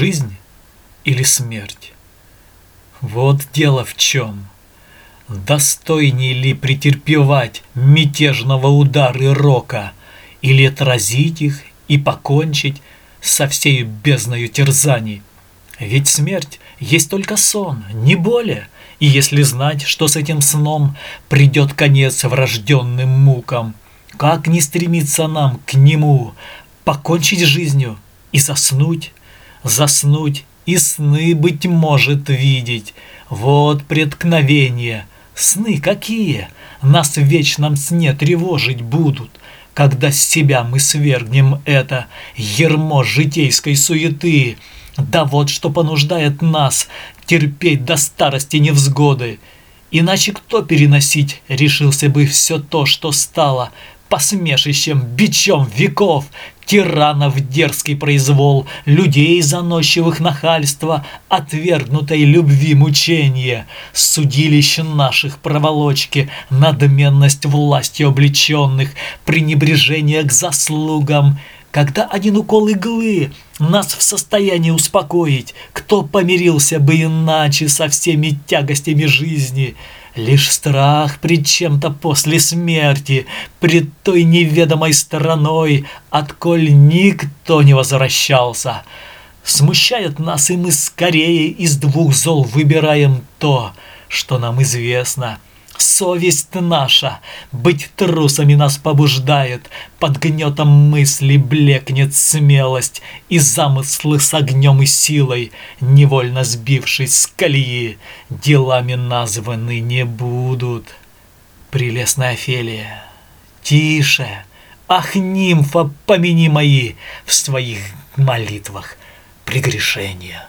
жизнь или смерть? Вот дело в чем. Достойней ли претерпевать мятежного удара рока, или отразить их и покончить со всей бездною терзаний? Ведь смерть есть только сон, не более. И если знать, что с этим сном придет конец врожденным мукам, как не стремиться нам к нему, покончить жизнью и заснуть, заснуть и сны, быть может, видеть. Вот преткновение. Сны какие? Нас в вечном сне тревожить будут, когда с себя мы свергнем это ермо житейской суеты. Да вот что понуждает нас терпеть до старости невзгоды. Иначе кто переносить решился бы все то, что стало посмешищем, бичом веков, тиранов дерзкий произвол, людей заносчивых нахальства, отвергнутой любви мучения, судилище наших проволочки, надменность властью облеченных, пренебрежение к заслугам, когда один укол иглы нас в состоянии успокоить, кто помирился бы иначе со всеми тягостями жизни – Лишь страх пред чем-то после смерти, пред той неведомой стороной, отколь никто не возвращался. Смущает нас, и мы скорее из двух зол выбираем то, что нам известно — Совесть наша быть трусами нас побуждает, Под гнетом мысли блекнет смелость, И замыслы с огнем и силой, Невольно сбившись с колеи, Делами названы не будут. Прелестная Офелия, тише, Ах, нимфа, помяни мои В своих молитвах прегрешения.